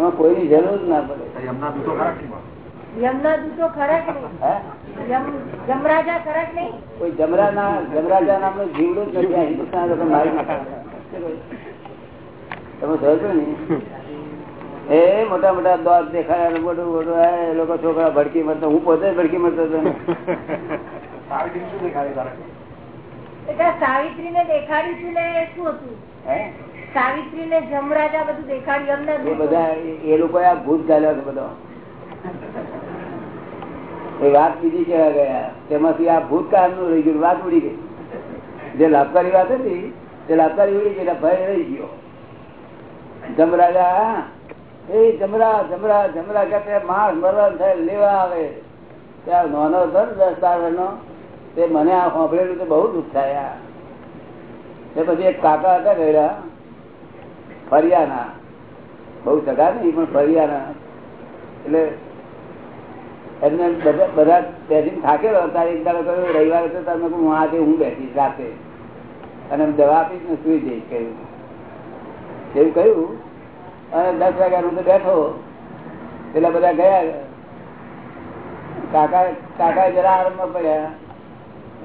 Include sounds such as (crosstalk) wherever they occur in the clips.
એમાં કોઈની જરૂર જ ના પડે. યમના દૂતો ખરા યમના દૂતો ખરા કે નહીં? હે? યમ- યમરાજા ખરા કે નહીં? કોઈ જમરા ના જમરાજા નામનું જીવડું જ નથી હિન્દુસ્તાન લોકો મારી તમે સમજો ને. એ મોટા મોટા દોત દેખાય મોટું મોટું એ લોકો છોકરા ભડકી મરતો. હું પોતે ભડકી મરતો હતો સાવિત્રી ને દેખાડી હતું ને એ શું હતું? હે? સાવિત્રી ને જમરાજા બધું દેખાડ્યું એમના એ બધા એ લોકો આ ભૂત ગાલ્યો છે બધો. વાત બીજી કહેવા ગયા તેમાંથી આ ભૂતકાળનું રહી ગયું, વાત ઉડી ગઈ. જે લાભકારી વાત હતી, તે લાભકારી ઉડી ગઈ ભય રહી ગયો. જમરાજા એ જમરા જમરા જમરા કે માણસ મરણ થાય, લેવા આવે. ત્યાં નાનો હતો ને દસ બાર વર્ષનો તે મને આ સાંભળેલું તો બહુ દુઃખ થાય. તે પછી એક કાકા હતા ગયેલા ફરિયાના. બહુ સગા નહીં, પણ ફરિયાના. એટલે એમને બધા બેસીને થાકેલો. તારે એક દાડો કહ્યું, રવિવારે તો તમે હું આજે હું બેસીશ રાતે. અને દવા આપીશ ને સુઈ જઈશ, કહ્યું. એવું કહ્યું. અને દસ વાગ્યાનું તો બેઠો. પેલા બધા ગયા. કાકા કાકા જરા આરામમાં પડ્યા.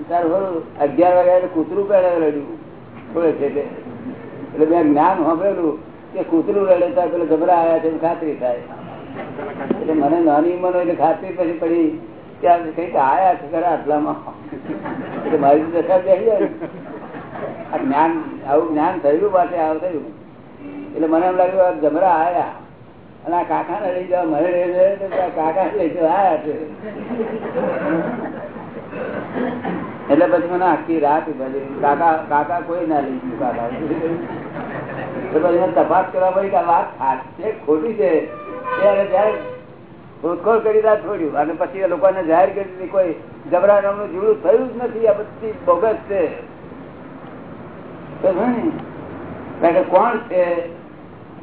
તાર અગિયાર વાગ્યા કૂતરું પહેલા રડ્યું. થોડે છે એટલે મેં જ્ઞાન સાંભળેલું, કે કૂતરું રડે તો પેલો ગભરા આવ્યા છે ખાતરી થાય. એટલે મને નાની ઉંમર એટલે ખાતરી પછી પડી આ કંઈક આયા છે ખરા આટલામાં. એટલે મારી દશા બેસી જાય. જ્ઞાન, આવું જ્ઞાન થયેલું પાસે આવું થયું. એટલે મને એમ લાગ્યું, આ જમરા આયા. અને આ કાકા ને લઈ જવા મને લઈ જાય કાકા લઈ જવા આયા છે. એટલે પછી મને આખી રાત કાકા કાકા કોઈ ના લઈ ગયું, કાકા. તપાસ કરવા પડી કે આ વાત સાચી ખોટી છે. ત્યારે જયારે શોધખોળ કરી રહ્યા છોડ્યું. અને પછી એ લોકોને જાહેર કરી દીધી કોઈ જબરા નામનું જીવડું થયું જ નથી આ બધી બોગસ છે. કોણ છે?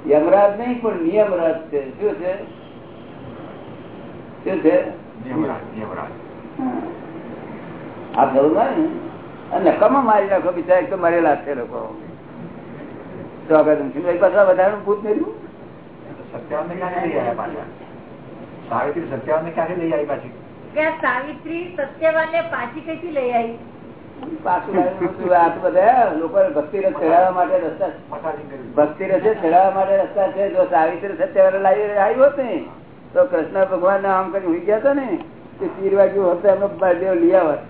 યમરાજ નહીં પણ નિયમરાજ છે. શું છે? શું છે. આ થયું ને અને નકામા મારી નાખો બિચાર એક તો મરેલા છે લોકો. તો પાછા વધારાનું ભૂત લઈ આવ્યા પાછા? સાવિત્રી લઈ આવી પાછી? સાવિત્રી સત્યવાન ને પાછી લઈ આવી? ભક્તિ રસ ચડાવવા માટે રસ્તા ભક્તિ રસે ચડાવવા માટે રસ્તા છે. જો સાવિત્રી સત્યવાળા લાવી આવ્યો ને તો કૃષ્ણ ભગવાન આમ કરી હોઈ ગયા હતા ને તે તીર વાગ્યું હોત એમનો બળદેવ લઈ આવત.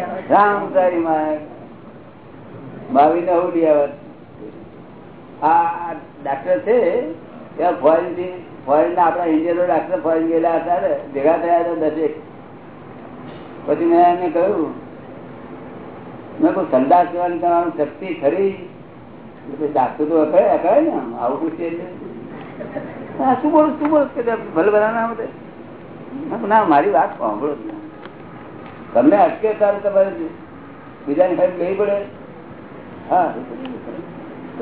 આવે રામ તારી માં ભાવી ને હું લઈ આવત. આ ડાક્ટર છે ત્યાં ફોરેનથી ફોરેન ના આપણા ઇન્ડિયનો ડાક્ટર ફોરેન ગયેલા હતા ભેગા થયા હતા દસેક પછી મેં એમને કહ્યું, મેં કોઈ સંદાસ કરવાની તમારું શક્તિ ખરી. ડાક્ટર તો અકળાય અકળાય ને આવું પૂછે એટલે. શું બોલું શું બોલું? કે ભલે બધા ના બધે ના, મારી વાત સાંભળો જ. તમને અટકે ત્યારે તમારે બીજાની સાહેબ લઈ પડે. હા.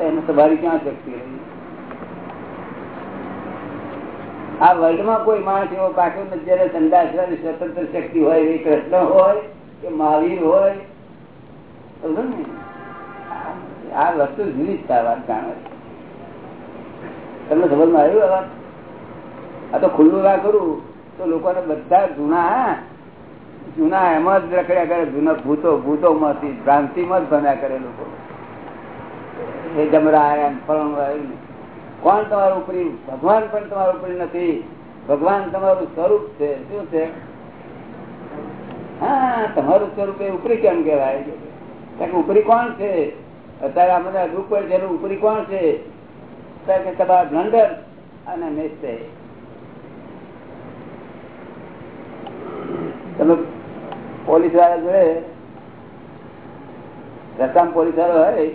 એમાં તમારી ક્યાં શક્તિ આ વર્લ્ડમાં કોઈ માણસ એવો પાછો જયારે સંદાસવાની સ્વતંત્ર શક્તિ હોય એ કૃષ્ણ હોય કે મહાવીર હોય. આ વસ્તુ જુદી જ વાત જાણે. આવ્યું આ વાત? આ તો ખુલ્લું ના કરું, તો લોકોને બધા જૂના જૂના એમાં જ રખડ્યા કરે, જૂના ભૂતો ભૂતો માંથી ભ્રાંતિ માં જ ભણ્યા કરે લોકો. કોણ તમારું ઉપરી ભગવાન પણ તમારું ઉપરી નથી. ભગવાન તમારું સ્વરૂપ છે. શું છે? હા, તમારું સ્વરૂપ એ ઉપરી કેમ કેવાય ઉપરી કોણ છે? અત્યારે દુઃખ પડે છે ઉપરી કોણ છે? બ્લન્ડર અને નિશ્ચય. તમે પોલીસવાળા જોડે રકમ પોલીસ વાળો હોય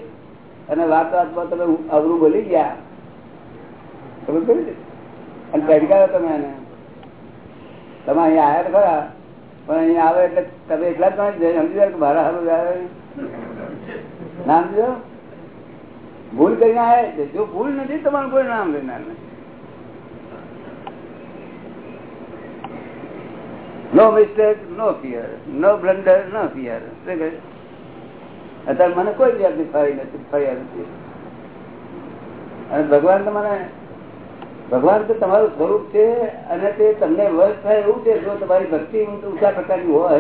અને વાત વાતમાં તમે અવરું બોલી ગયા. ખબર અને પહેરકાયો તમે એને. તમે અહીંયા આવ્યા ખરા, પણ અહીંયા આવે એટલે તમે એટલા જ સમજી જાય કે મારા હારું આવે નામ જો ભૂલ કરીને આવ્યા છે. જો ભૂલ નથી, તમારું કોઈ નામ લેનાર no mistake no fear no blunder no fear અત્યારે મને કોઈ જાતની ફરી નથી ફર્યા નથી અને ભગવાન તમારે ભગવાન તો તમારું સ્વરૂપ છે અને તે તમને વશ થાય એવું છે. જો તમારી ભક્તિ ઊંચા પ્રકારની હોય,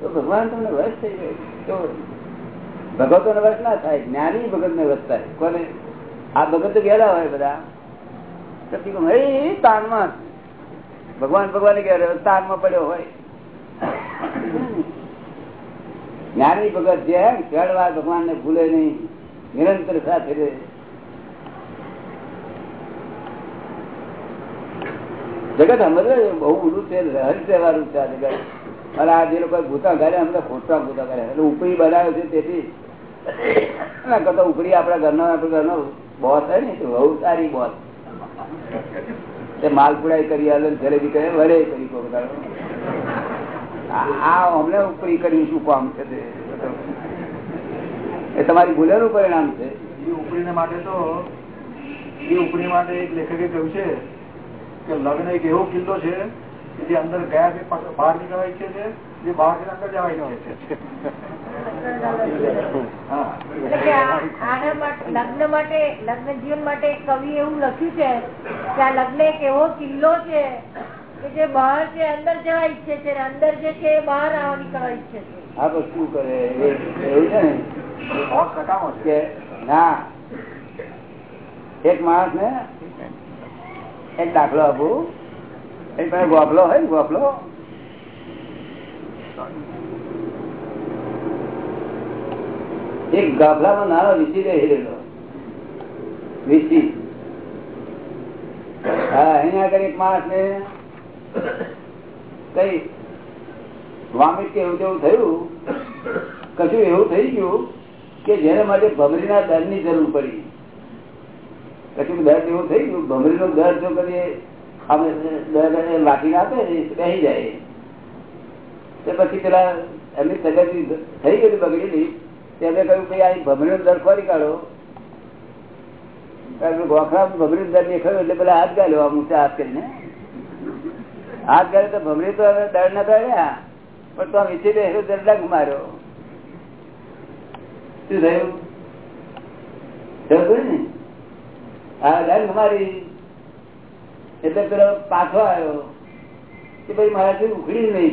તો ભગવાન તમને વશ થઈ જાય. તો ને વશ ના થાય, જ્ઞાની ભગત ને વશ થાય. કોને? આ ભગત તો ગયેલા હોય બધા. "એ તાનમાં ભગવાન ભગવાન ગયા તાનમાં પડ્યો હોય. જ્ઞાની ભગત જે ચડવા ભગવાન ને ભૂલે નહીં. નિરંતર સાથે રહે. જગત સમજે બહુ ઊંડું છે રહસ્ય વાળું છે આ જગત. અને આ જે લોકો ભૂતા ગાડે અમને ખોટા ભૂતા ગાડે એટલે ઉપરી બનાવ્યો છે તેથી. ના કરતા ઉપરી આપણા ઘરનો આપણા ઘરનો બોસ હોય ને બહુ સારી બોસ. માલપુડા કરી આલે જલેબી કરે, વડે કરી કોઈ. આ- આ અમને ઉપરી કરી શું કામ છે એ તમારી ભૂલેલું પરિણામ છે. એ ઉપરીને માટે તો એ ઉપરી માટે એક લેખકે કહ્યું છે કે લગ્ન એક એવો કિલ્લો છે કે જે અંદર ગયા છે બહાર નીકળવા ઈચ્છે છે જે બહારથી અંદર જવા ઈચ્છે છે. હા. એટલે કે આ- આના માટે લગ્ન માટે લગ્ન જીવન માટે એક કવિ એવું લખ્યું છે કે આ લગ્ન એક એવો કિલ્લો છે જે બહાર જે અંદર જવા ઈચ્છે છે અંદર જે છે એ બહાર આવવા નીકળવા ઈચ્છે છે. આ તો શું કરે? એવું છે ને? કે ના એક માણસ ને એક દાખલો આપું. એક પાસે ગોફલો હોય ને ગોફલો એક ગાફલામાં નાનો વીસી રહેલો. વીસી હા અહીંયા આગળ એક માણસ ને કઈ વામિટ કે એવું જેવું થયું, કશું એવું થઈ ગયું કે જેને માટે ભમરીના દરની જરૂર પડી. કશું દર્દ એવું થઈ ગયું ભમરી નો દર જો કરીએ અમે દર લાઠી આપે ને બેસી જાય. તો પછી પેલા એમની તબિયત થઈ ગયેલી બગડેલી તેને કહ્યું કે આ ભમરી નો દર ખોરી કાઢો. ગોખરા ભમરી નો દર દેખાયો, એટલે પેલા હાથ ગાલ્યો લેવા ઊંચા હાથ કરીને. હાથ કરે તો ભમરી તો દર ના થાય પણ તો વિચી બેસો દર માર્યો શું થયું? થયું ને હા દર મારી એટલે પેલો પાછો આવ્યો. કે ભાઈ મારાથી ઉખડી નહીં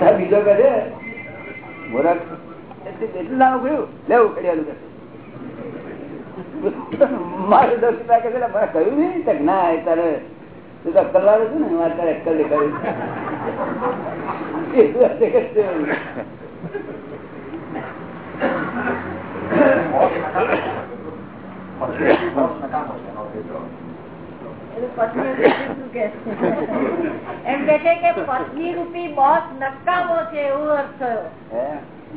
કે બીજો કહે મોરા એટલું ના ઉખડ્યું? લે ઉખડ્યાલું મારે દસ રૂપિયા કે છે ને, મને કહ્યું નહીં કે ના એ તારે તું તો અક્કલ વાળો છું ને મારે તારે અક્કલ દેખાડી એ વાત છે કે છે. પછી બહુ સકામો છે એનો કીધો. એનું પત્ની રૂપી શું કે છે? એમ કે છે કે પત્ની રૂપી બોસ નકામો છે એવો અર્થ થયો હે?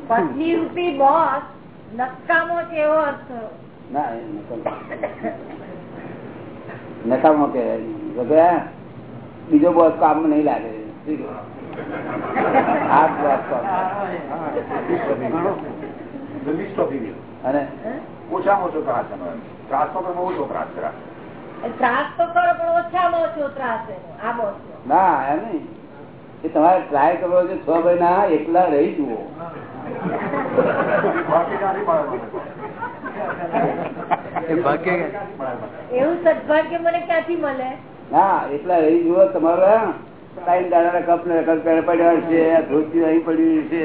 પત્ની રૂપી બોસ નકામો છે એવો અર્થ થયો ના એ નકામો. કહેવાય બીજો બોસ કામ નહીં લાગે. અને? ઓછામાં ઓછો ત્રાસ એમ. ત્રાસ તો પણ ઓછો ત્રાસ કરા ના નહીં. એ તમારે ટ્રાય કરવો છે છ મહિના એકલા રહી જુઓ. એવું સદભાગ્ય મને ક્યાંથી મળે? ના એકલા રહી જુઓ તમારે ટાઈમ દાદા કપ ને કપ પડ્યા છે આ ધોતી અહીં પડ્યું છે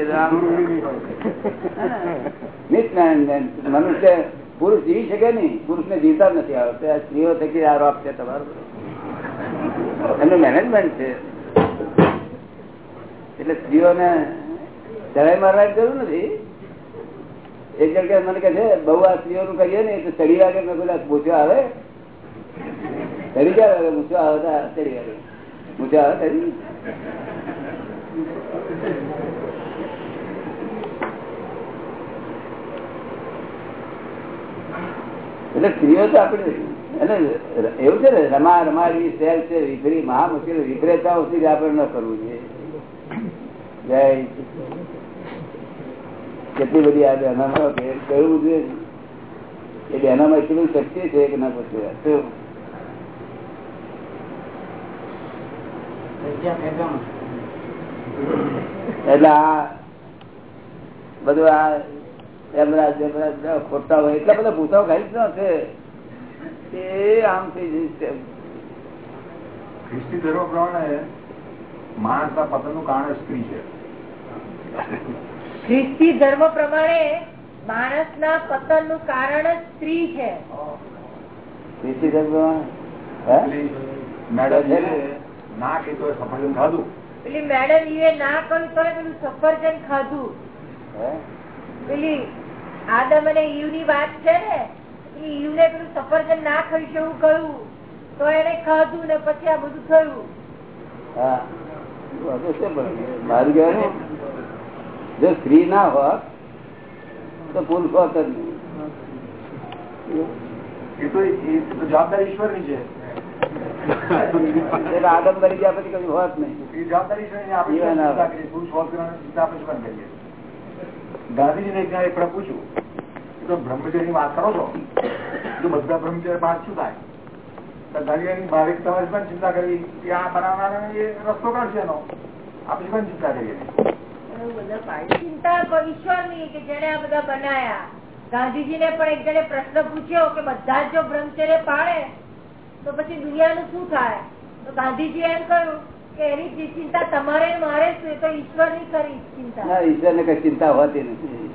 મનુષ્ય પુરુષ જીવી શકે નહીં પુરુષ ને જીવતા નથી આવતો આ સ્ત્રીઓ થકી આરોપ છે તમારો? એનું મેનેજમેન્ટ છે. એટલે સ્ત્રીઓને ચડાઈ મારવાની જરૂર નથી. એક જણ મને કે છે બહુ આ સ્ત્રીઓનું કરીએ ને તો ચડી વાગે મેં પેલા પૂછ્યો આવે? ચડી ક્યાં આવે? મૂછો આવે ચડી વાગે. મૂછો આવે ચડી. એટલે સ્ત્રીઓ તો આપણે એટલે એવું છે ને, રમા રમાડી, સેલ છે વિપરી મહા મુશ્કેલ વિપરેતા સુધી આપણે ન કરવું જોઈએ. જય કેટલી બધી આ બહેનામાં કે કહ્યું જોઈએ એ બહેનામાં એટલી બધી શક્તિ છે કે ના પછી. એટલે આ બધું આ એમરાજ એમરાજ ખોટા હોય એટલા બધા ભૂતાઓ ખાઈ જ ન છે. એ આમ થઈ જશે ખ્રિસ્તી ધર્મ પ્રમાણે માણસના પતનનું કારણ સ્ત્રી છે. ખ્રિસ્તી ધર્મ પ્રમાણે માણસ ના પતનનું કારણ જ સ્ત્રી છે. ખ્રિસ્તી ધર્મ પેલી મેડમ છે ના કીધું એ સફરજન ખાધું. પેલી મેડમ એ ના કહ્યું તો પેલું સફરજન ખાધું. પેલી આદમ અને ઈવની વાત છે ને ઈવ ને પેલું સફરજન ના ખાઈ છે એવું કહ્યું. તો એને ખાધું ને પછી આ બધું થયું. હા. મારું કહેવાનું? જો સ્ત્રી ના હોત તો પુરુષ હોત જ નહીં. જવાબદારી ઈશ્વરની છે. આદમ બની ગયા પછી હોત નહીં. ગાંધીજીને એક પૂછ્યું. તો તમે બ્રહ્મચર્યની વાત કરો છો. જો બધા બ્રહ્મચર્ય બાદ શું થાય? તો ગાંધીજીની બારીક તમારે પણ ચિંતા કરવી કે આ બનાવનાર રસ્તો કાઢશે એનો. આપણે પણ ચિંતા કરીએ. ચિંતા ઈશ્વરની કે જેને આ બધા બનાયા. ગાંધીજી ને પણ એક જણે પ્રશ્ન પૂછ્યો કે બધા જો બ્રહ્મચર્ય પાડે તો પછી દુનિયાનું શું થાય? તો ગાંધીજી એમ કહ્યું કે એની ચિંતા તમારે મારે શું તો ઈશ્વરની કરી ચિંતા. ઈશ્વર ને કઈ ચિંતા હોતી નથી.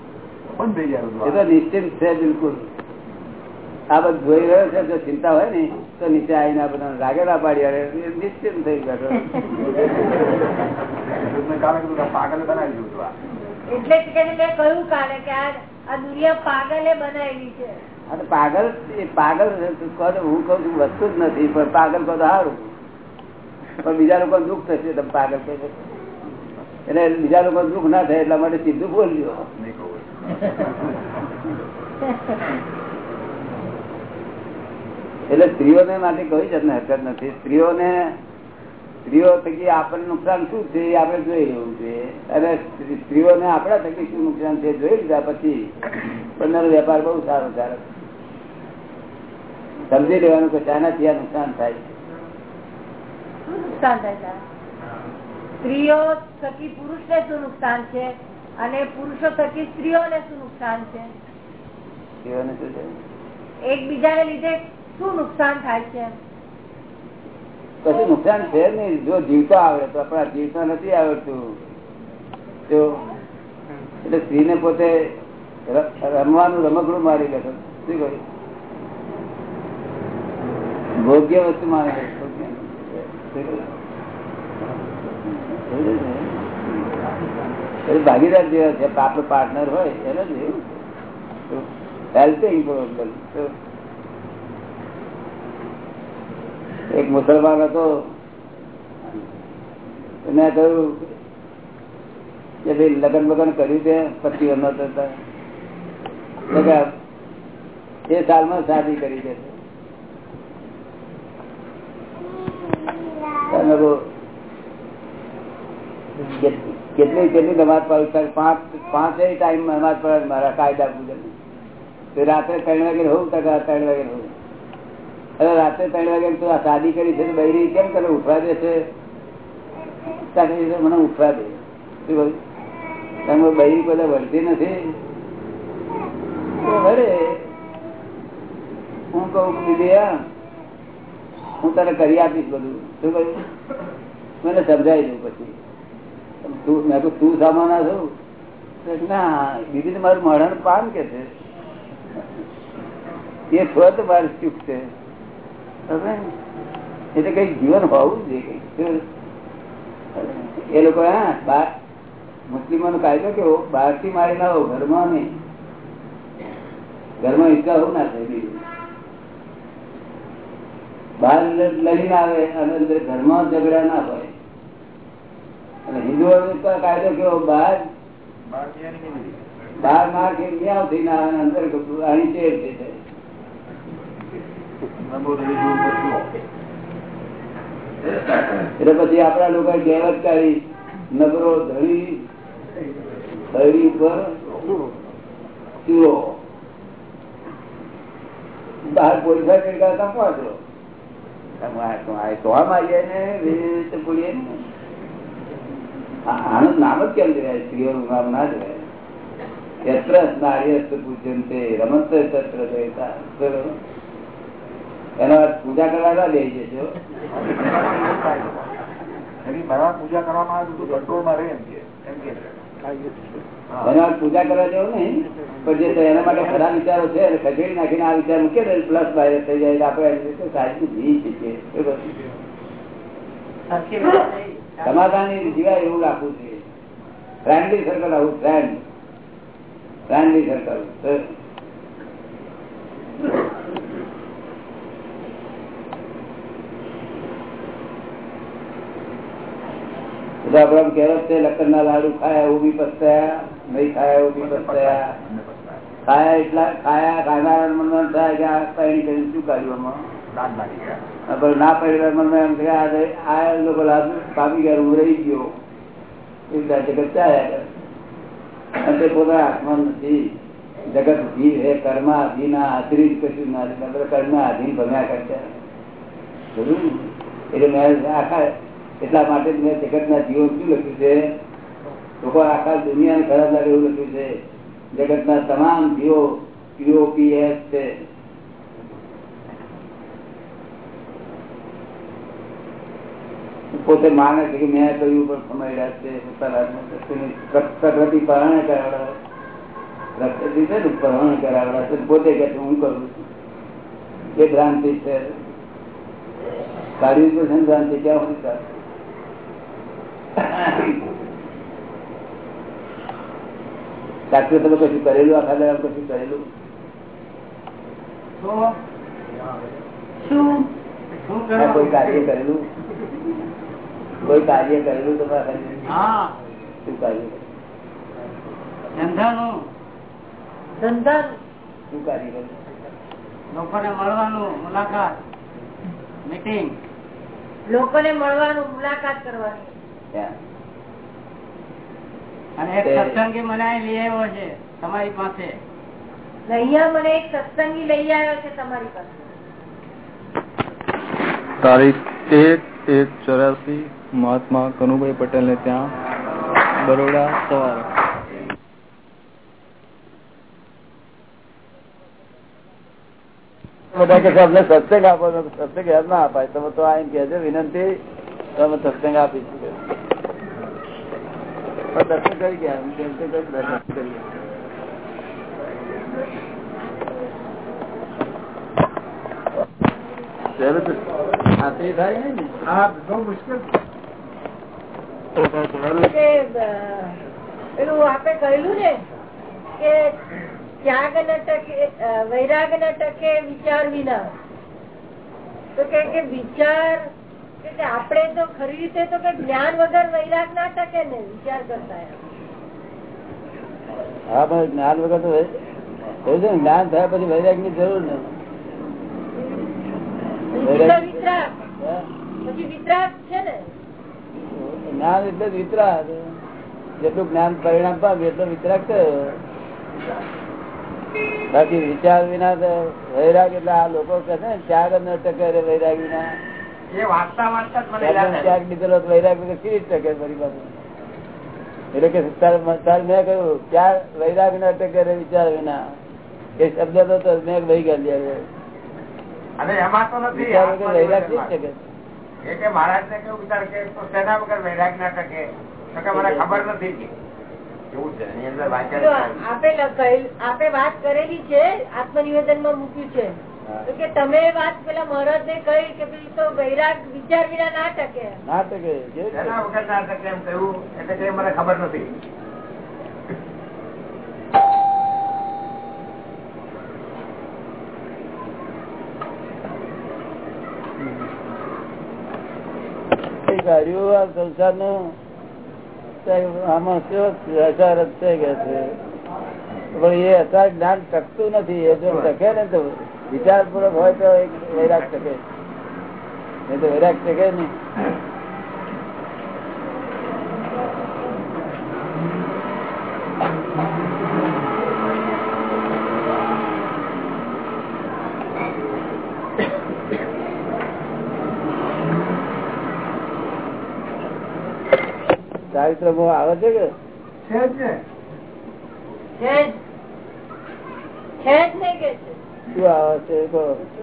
બંધ થઈ જાય એ તો નિશ્ચિત છે બિલકુલ. આ બધું જોઈ રહ્યો છે જો ચિંતા હોય ને તો નીચે આવીને આ બધા રાગેલા પાડી અરે એ થઈ કે પાગલ બનાવી. એટલે જ કે મેં કહ્યું કાલે કે આ દુનિયા પાગલે બનાવી છે. પાગલ પાગલ કહો હું કઉ છું વસ્તુ જ નથી પણ પાગલ કહો તો સારું. પણ બીજા લોકો દુઃખ થશે તમે પાગલ કહે છે. એટલે બીજા લોકો દુઃખ ના થાય એટલા માટે સીધું કહું. એટલે સ્ત્રીઓને માટે કોઈ જાતની હરકત નથી. સ્ત્રીઓને સ્ત્રીઓ થકી આપણને નુકસાન શું છે એ આપણે જોઈ લેવું છે. અને સ્ત્રીઓને આપણા થકી શું નુકસાન છે જોઈ લીધા પછી બંનેનો વેપાર બહુ સારો સારો સમજી લેવાનું કે શાનાથી આ નુકસાન થાય નુકસાન થાય સ્ત્રીઓ થકી પુરુષ ને શું નુકસાન છે? અને પુરુષો થકી સ્ત્રીઓને શું નુકસાન છે? સ્ત્રીઓને શું છે? એકબીજાને લીધે શું નુકસાન છે? કશું જ જીવતા આવડે તો આપણા જીવતા નથી આવડતું. જો એટલે સ્ત્રીને પોતે રમવાનું રમકડું મારી લે. શું કહ્યું? ભોગ્ય વસ્તુ માની લે ભાગીદાર જેવા છે આપણો પાર્ટનર હોય, એને જ હેલ્પિંગ એક મુસલમાન હતો. મેં કહ્યું કે ભાઈ લગ્ન બગન કર્યું છે? પચીસ વર્ષ હતો ત્યારે. તો એ સાલમાં શાદી કરી છે. કેટલી કેટલી નમાજ પાડું પાંચ પાંચ ટાઈમ નમાજ પડે મારા કાયદા તો રાત્રે ત્રણ વાગે હોઉં ટકા ત્રણ વાગે હોઉં. હવે રાત્રે ત્રણ વાગે તું આ શાદી કરી છે બૈરી કેમ કરે ઉઠવા દે છે? મને ઉઠવા દે. શું તમે બૈરી બધા વળતી નથી? અરે હું કહું દીદી હું તને કરી આપીશ બધું. શું કહ્યું? મને સમજાવી દઉં પછી. તું, મેં તો તું સામાના છું? ના, દીદી મારું મરણ પામ કે છે. એ સ્વ તો મારું ચૂક છે? એટલે કઈ જીવન હોવું જોઈએ. એ લોકો હા બાર મુસ્લિમો નો કાયદો કેવો? બહારથી મારી લાવો ઘરમાં નહીં. ઘરમાં ઈચ્છા હોવું ના થાય બીજું. બહાર લ- લડીને આવે અને અંદર ઘરમાં ઝઘડા ના હોય. અને હિન્દુઓ કાયદો કેવો? બહાર બહાર માર કે ન્યાવ થઈ ના આવે? અંદર અણી ચેર થઈ જાય મેં બહુ દરેક જોયું બધું. એટલે પછી આપડા લોકો કહેવત નગરો ધણી ધરી પર ચૂરો બહાર પોલીસા કરતા પહોંચો આનું નામ જ કેમ ના દેવાય યત્ર નાર્યસ્ત પૂજ્યંતે રમત તત્ર બરોબર? એનો પૂજા કરવા ના દે જજો પૂજા કરવામાં આવે તો કંટ્રોલમાં રહે એમ કે એમ કે. પૂજા કરવા જેવું નહીં પણ જે એના માટે ખરા વિચારો છે ખસેડી નાખીને આ વિચાર મૂકીએ તો પ્લસ બાય થઈ જાય આપણે સાહેબ રીતે સાચું જી શકીએ. સમાધાન સિવાય એવું રાખવું છે. ફ્રેન્ડલી સર્કલ આવું ફ્રેન્ડ ફ્રેન્ડલી સર્કલ બધા આપણા છે લખન ના લાડુ ખાયા ઊભી પસ્તાયા? નહીં ખાયા ઊભી પસ્તાયા. ખાયા એટલા ખાયા ખાનાર મનમાં થાય કે આ પાણી કરીને શું કાઢ્યું આમાં? ના પરિવાર મનમાં એમ કે આ આ લોકો પામી ગયા હું રહી ગયો. એ બધા જગત ચાલ્યા કરે. અને પોતા આત્મા નથી. જગત જીવ હે કર્મ આધીન આધીન કશું ના કર્મ આધીન ભમ્યા કરતા એટલે મેં આખા એટલા માટે જ મેં જગત ના જીવો શું લખ્યું છે? લોકો આખા દુનિયાને ખરાબ લાગે એવું લખ્યું છે. જગત ના તમામ જીવો પીઓપીએસ છે. પોતે માને છે કે મેં કહ્યું પણ સમય છે. પોતાના હાથમાં. પ્ર- પ્રકૃતિ પરણે કરાવડાવે. પ્રકૃતિ છે ને પરણે કરાવડાવે છે. પોતે કે છે, હું કરું છું. એ ભ્રાંતિ છે. કાઢવી પડશે ને ભ્રાંતિ? ક્યાં સુધી ડાક્ટર તમે કશું કરેલું આખા દાડા કશું કરેલું? કોઈ કાર્ય કરેલું? કોઈ કાર્ય કરેલું તમારા ઘરે? શું કાર્ય? ધંધા શું કાર્ય કરેલું લોકોને મળવાનું મુલાકાત. મીટિંગ. લોકોને મળવાનું મુલાકાત કરવાની. અને એક સત્સંગી મને લઈ આવ્યો છે તમારી પાસે. અહીંયા મને એક સત્સંગી લઈ આવ્યો છે તમારી પાસે. તારીખ એક એક ચોરાસી મહાત્મા કનુભાઈ પટેલ ને ત્યાં બરોડા સવારે. બધા કે સત્સંગ આપો સત્સંગ યાદ ના અપાય. તમે તો આમ કે છે વિનંતી તમે સત્સંગ આપીશું. દર્શન કરી ગયા દર્શન કરી. ખાતરી થાય ને હા બહુ મુશ્કેલ કે અ, પેલું આપણે કહેલું ને કે ત્યાગ ન ટકે વૈરાગ ન ટકે વિચાર વિના તો કે કે વિચાર આપણે તો ખરી રીતે તો કે જ્ઞાન વગર વૈરાગ ના શકે ને વિચાર કરતા હા ભાઈ જ્ઞાન વગર તો જ્ઞાન થયા પછી વૈરાગની જરૂર ને. જ્ઞાન એટલે વિતરાગ. જેટલું જ્ઞાન પરિણામ પામે એટલો વિતરાગ થયો. બાકી વિચાર વિના તો વૈરાગ એટલે આ લોકો કહે છે ને ત્યાગ ન ટકે વૈરાગ વિના એટલે કે તારે તારે મેં કહ્યું ત્યાગ વૈરાગ ન ટકે વિચાર વિના? એ શબ્દ તો તો મેં વહી ગયા અને એમાં તો નથી વિચાર વગર વૈરાગ કેવી કે મહારાજ ને કેવું વિચાર કે તો વગર વૈરાગ ના ટકે મને ખબર નથી. આપે આપે વાત કરેલી છે આત્મનિવેદનમાં મૂક્યું છે. કે તમે વાત પેલા મહારાજ ને કહી કે ભાઈ તો વૈરાગ વિચાર વિના ના ટકે. ના ટકે રીતે? વગર ના ટકે એમ કહ્યું એટલે કે મને ખબર નથી. આ સંસારનો આમાં કેવો અસાર જ છે કે છે. પણ એ અસાર જ્ઞાન ટકતું નથી એ જો ટકે ને તો. વિચારપૂર્વક હોય તો વૈરાગ શકે. નહીં તો વૈરાગ શકે નહીં. ચારિત્ર મોહ આવે છે કે? છે જ નહીં કે છે. શું આવે છે.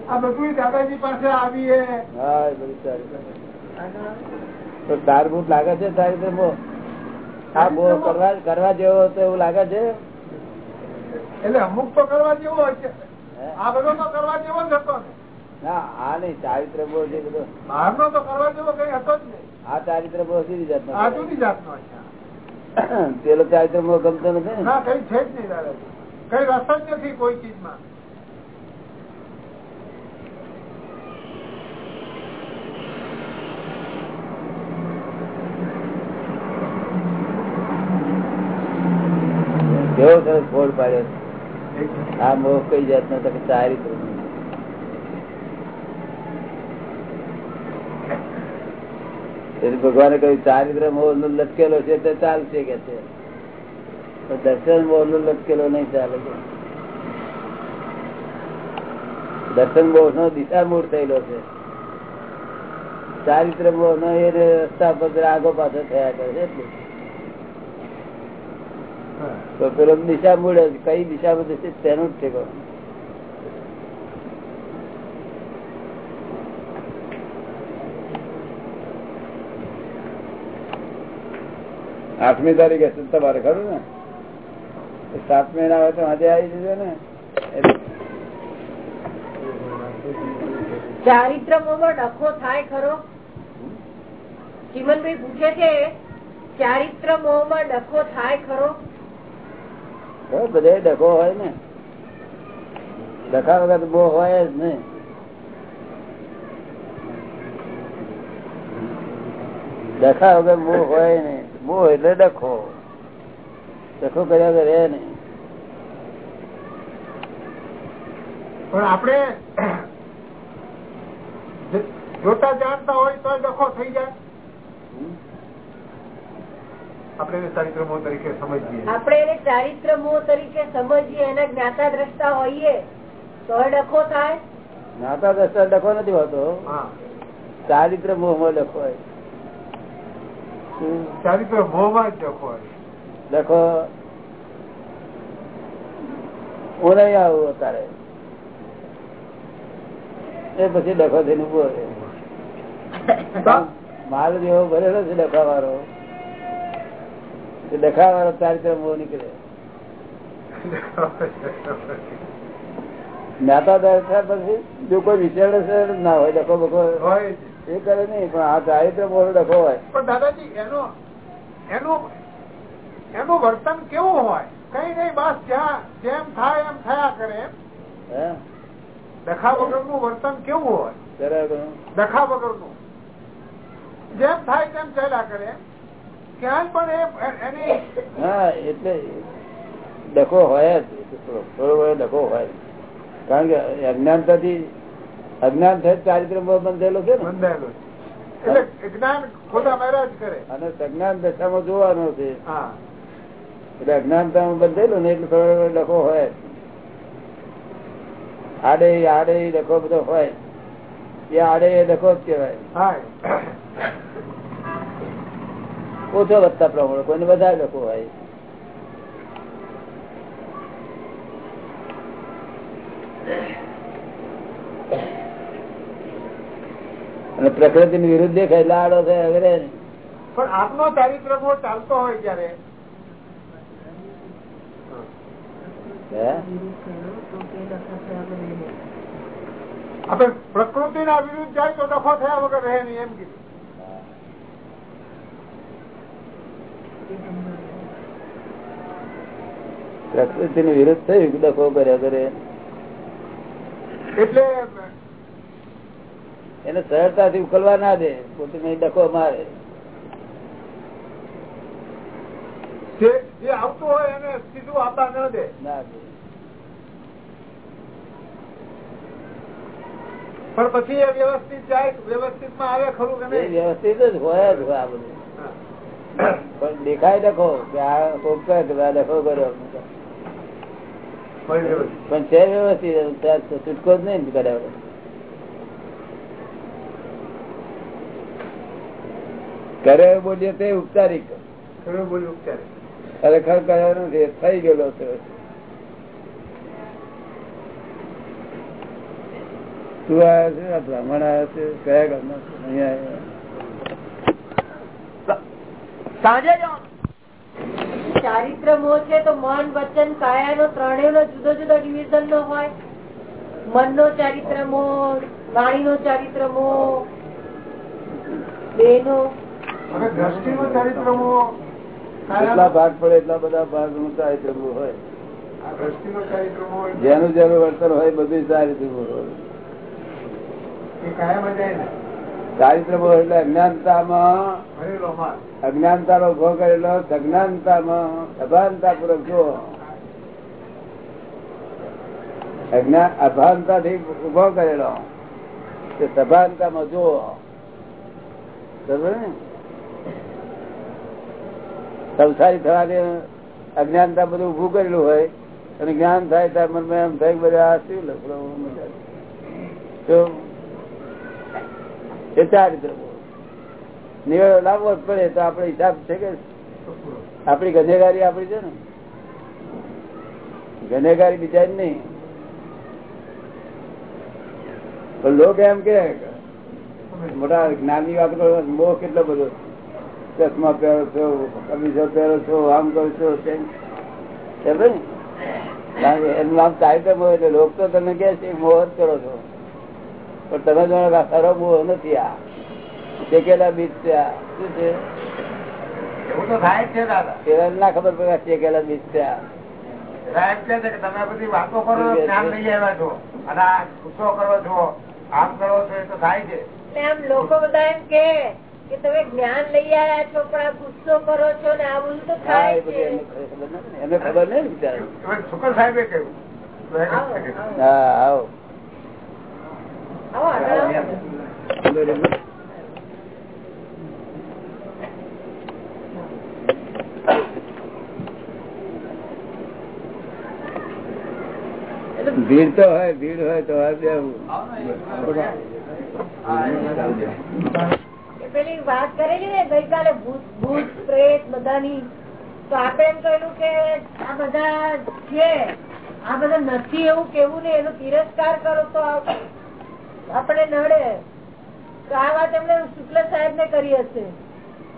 આ બધું દાદાજી પાસે આવીએ. હા બધું ચાલે તો તારભૂત લાગે છે તારી રીતે કરવા કરવા જેવો હતો એવું લાગે છે? એટલે અમુક તો કરવા જેવો હોય છે? આ બધો તો કરવા જેવો જ હતો ના. આ નહીં ચારિત્ર બધો. તો કરવા જેવો કઈ હતો જ નહીં. આ ચારિત્ર બહુ સીધી જાતનો આ જુદી જાત નો પેલો ચારિત્ર બહુ ગમતો નથી ને? કઈ છે જ નહીં દાદાજી. કઈ રસ જ નથી કોઈ ચીજમાં. કેવો પાડ્યો આ મોહ કઈ જાતનો તો ચારિત્ર. ભગવાને કહ્યું, ચારિત્ર મોહ નો લટકેલો છે તે ચાલશે કે છે? દર્શન મોહ નો લટકેલો નહીં ચાલે છે દર્શન મોહ નો દિશા મૂળ થયેલો છે. ચારિત્ર મોહ નો એ રસ્તા પર આગો પાછો થયા કરે છે તો પેલો દિશા મૂળ કઈ દિશામાં જશે તેનું જ ઠેકો આઠમી તારીખે તમારે, ખરું ને? સાત મહિના આવે તો આજે આવી જજો ને. ચારિત્ર મોમાં ડખો થાય ખરો. ચીમનભાઈ પૂછે છે ચારિત્ર મોહમાં ડખો થાય ખરો? બધે ડખો હોય ને. ડખા વગર બહુ હોય જ નહીં. ડખા વગર બહુ હોય નહીં. બહુ એટલે ડખો. ડખો કર્યા વગર રહે નહીં. પણ આપણે જોતા જાણતા હોય તો ડખો થઈ જાય. આપણે ચારિત્રમો તરીકે સમજીએ. આપણે એને ચારિત્ર મોહ તરીકે સમજીએ એના જ્ઞાતા દ્રષ્ટા હોઈએ તો ડખો થાય? જ્ઞાતા દ્રષ્ટા ડખો નથી હોતો. હા. ચારિત્ર મોહમાં ડખો હોય. ચારિત્ર મોહમાં જ ડખો હોય. ડખો હું નહીં આવું અત્યારે. એ પછી ડખો થઈને ઊભો માલ જેવો ભરેલો છે ડખા વાળો તે કાર્યક્રમ બહુ નીકળે. જ્ઞાતા દર્શા પછી જો કોઈ વિચાર ના હોય ડખો બખો હોય એ કરે નહીં પણ આ ચારિત્ર મોહ ડખો હોય. પણ દાદાજી એનો એનું એનું વર્તન કેવું હોય? કઈ નઈ બસ જ્યાં જેમ થાય એમ થયા કરે એમ. હે? વગરનું વર્તન કેવું હોય? જરા વગરનું જેમ થાય તેમ ચાલ્યા કરે ક્યાંય પણ એ એની હા એટલે ડખો હોય જ. થોડો ઘણો ડખો હોય. કારણ કે અજ્ઞાનતાથી અજ્ઞાન થઈ ચારિત્ર મોહ છે ને. બંધાયેલો છે. અને સજ્ઞાન દશામાં જોવાનો છે. હા. એટલે અજ્ઞાનતામાં બંધેલું ને એટલે થોડો ડખો હોય. આડે આડે ડખો બધો હોય. એ આડે એ ડખો જ કેવાય ઓછો વધતા પ્રમાણે કોઈને વધારે લખો હોય. અને પ્રકૃતિ ની વિરુદ્ધ દેખાય લાડો છે વગેરે. પણ આપનો ચારિત્ર ચાલતો હોય ત્યારે. આપડે આપણે પ્રકૃતિ ના વિરુદ્ધ જાય તો ડખો થયા વગર રહે નહીં એમ કીધું. પ્રકૃતિ ની વિરુદ્ધ થયું કે કર્યા કરે. એટલે એને સરળતાથી ઉકલવા ના દે પોતે નહીં ડખો મારે. જે આવતું હોય એને સીધું આપવા ન દે. ના દે. પણ પછી એ વ્યવસ્થિત જાય વ્યવસ્થિતમાં આવે ખરું કે નહીં? વ્યવસ્થિત જ હોય જ હોય આ બધું. પણ દેખાય દેખો કે આ લખો કે કર્યો. પણ છે વ્યવસ્થિત છૂટકો જ નહીં કર્યા કરે બોલીએ તે ઉપચારિક ખરું બોલ્યું ઉપચારે. ખરેખર કર્યો નથી થઈ ગયેલો છે. તું આવ્યો છે બ્રાહ્મણ આવ્યા છે કયા ઘરમાં? અહીંયા આવ્યા. સાંજે જ ચારિત્ર મોહ છે તો મન વચન કાયા નો ત્રણેય નો જુદો જુદો ડિવિઝન નો હોય. મન નો ચારિત્ર મોહ વાણી નો ચારિત્ર મોહ બે નો દ્રષ્ટિ નો ચારિત્ર મોહ એટલા ભાગ પડે એટલા બધા ભાગનું ચારિત્ર હોય. આ દ્રષ્ટિનો ચારિત્ર મોહ જેનું જેનું વર્તન હોય બધું ચારિત્ર હોય. એ કાયમ જાય ને બોધ એટલે અજ્ઞાનતામાં અજ્ઞાનતા નો ઊભો કરેલો સજ્ઞાનતામાં. અભાનતા પૂર્વક જો અજ્ઞાન અભાનતા થી ઊભો કરેલો. તે સભાનતામાં જો? સંસારી થવાની અજ્ઞાનતા બધું ઉભું કરેલું હોય અને જ્ઞાન થાય ત્યારે મનમાં એમ થાય બધા શું લખડો મજા? એ ચારિત્ર નિવેડો લાવવો જ પડે, તો આપડે હિસાબ છે કે આપડી ગનેગારી આપડી છે ને? ગનેગારી બીજા નહીં. પણ લોકો એમ કે મોટા જ્ઞાની વાત કરો બહુ કેટલો બધો. ચશ્મા પહેરો છો કમીઝો પહેરો છો, આમ કરો છો, તેમ. એનું નામ ચારિત્ર મોહ એટલે લોકો તો તમે કે છે, મોહ જ કરો છો. પણ તમે જો સારો બહુ નથી આ. શેકેલા બીજ છે આ? શું છે? ના ખબર પડે શેકેલા બીજ આ. તમે બધી વાતો કરો છો, જ્ઞાન લઈ આવ્યા છો. અને આ ગુસ્સો કરો છો આમ કરો છો એ તો થાય છે. આમ લોકો બધા એમ કે કે તમે જ્ઞાન લઈ આવ્યા છો પણ આ ગુસ્સો કરો છો ને આ બધું તો થાય છે. એમને ખબર નહીં ને બિચારા. શુકર સાહેબે કહ્યું. હા આવો. ભીડ તો હોય, ભીડ હોય તો પેલી વાત કરેલી ને ગઈકાલે ભૂત પ્રેત, બધાની, તો આપણે એમ કહ્યું કે આ બધા છે, આ બધા નથી એવું કેવું ને, એનો તિરસ્કાર કરો તો આપણે નડે. તો આ વાત એમને શુક્લ સાહેબ ને કરી હશે.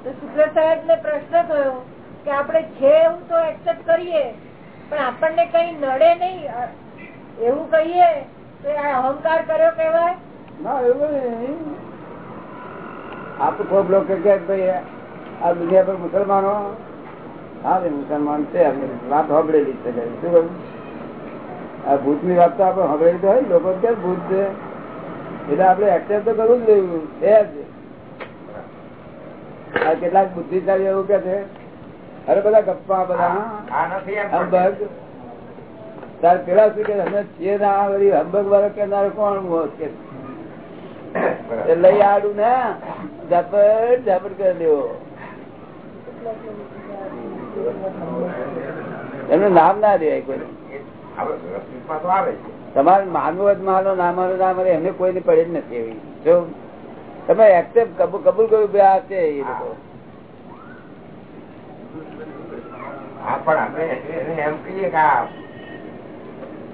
તો શુક્લ સાહેબ ને પ્રશ્ન થયો કે આપણે છે એવું તો એક્સેપ્ટ કરીએ, પણ આપણને કઈ નડે નહીં. એવું કહીએ તો આ અહંકાર કર્યો કેવાય ના, એવું કે ભાઈ, આ દુનિયા પર મુસલમાનો હા. ભાઈ, મુસલમાન છે વાત સાંભળેલી છે. શું કહ્યું? આ ભૂતની વાત તો આપણે સાંભળેલી તો હોય લોકો ક્યાં ભૂત છે. એટલે આપડે એક્સેપ્ટ તો કરવું જ રહ્યું છે કેટલાક બુદ્ધિશાળી એવું કે છે અરે બધા ગપ્પા બધા. હંબગ તાર પેલા શું કે અમે છીએ ના વળી હંબગ વાળો કેનારો કોણ કે લઈ આડું ને ઝપટ ઝપટ કરી દેવો. એમનું નામ ના દેવાય કોઈ. આવે છે. તમારે માનવું જ માનો, ના માનો, ના મારે એમને કોઈને પડે જ નથી એવી. જો તમે એક્સેપ્ટ કબૂલ કર્યું ભાઈ આ છે એ લોકો. કે